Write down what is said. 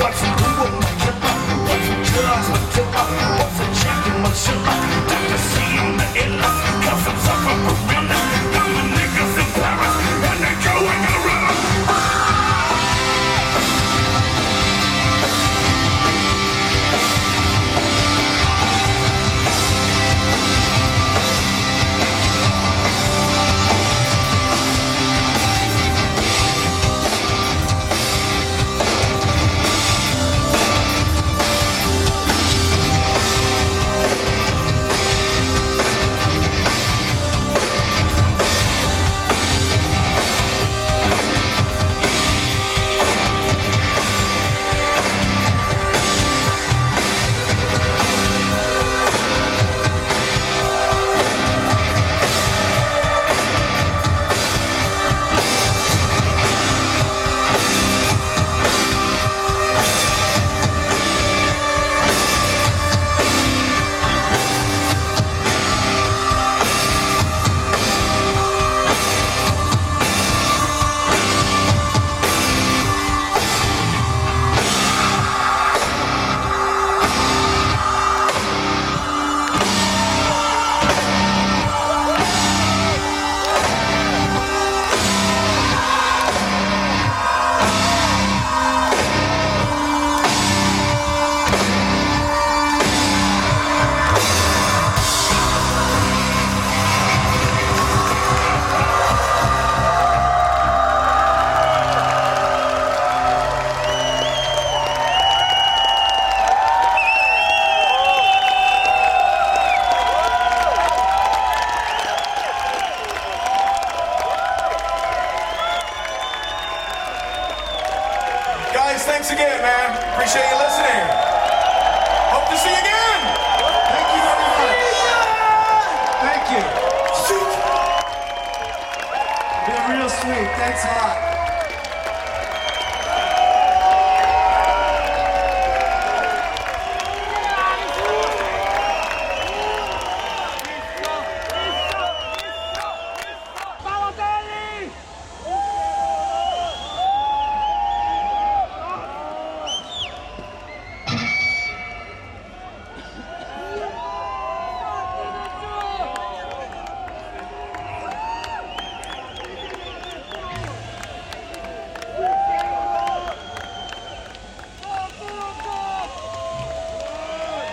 Gott, du und mein Körper, du und thanks again, man. Appreciate you listening. Hope to see you again. Thank you very much. Thank you. Been real sweet. Thanks.